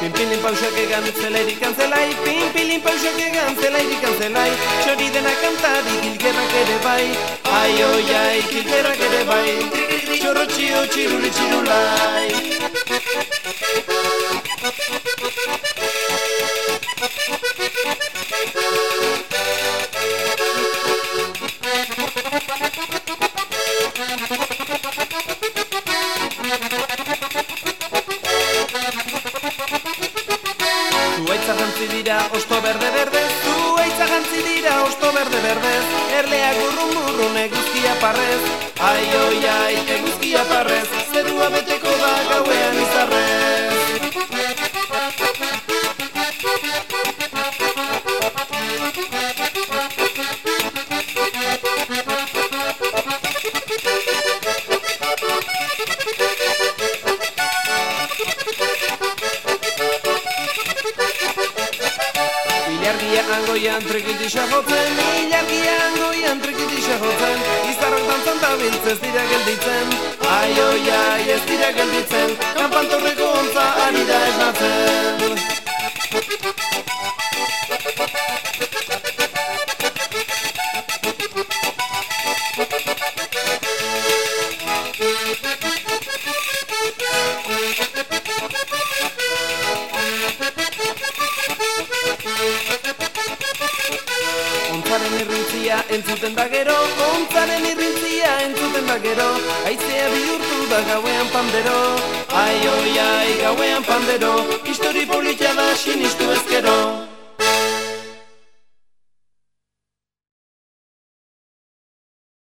Pimpilin pausak egan zelairi kantzelai Pimpilin pausak egan zelairi kantzelai Txori dena kantari kilgerrak ere bai. Ai oi ai kilgerrak ere bai. Txorro txio txiruli txirulai. Dira osto berde berde Zuaitza jantzi dira osto berde berde. Erleak urrun burrun eguzkia parrez Ai oi ai eguzkia parrez. Zerua beteko Ilargia angoian trikitisa jotzen Ilargia angoian trikitisa jotzen Izarrak dantzan da ez dira gelditzen. Ai oi ai ez dira gelditzen. Kanpantorreko ontza ari da esnatzen. Ontzaren irrintzia entzuten da gero Ontzaren irrintzia entzuten da gero. Aizea bihurtu da gauean pandero Ai oi ai gauean pandero. Histori politia da sinistu ezkero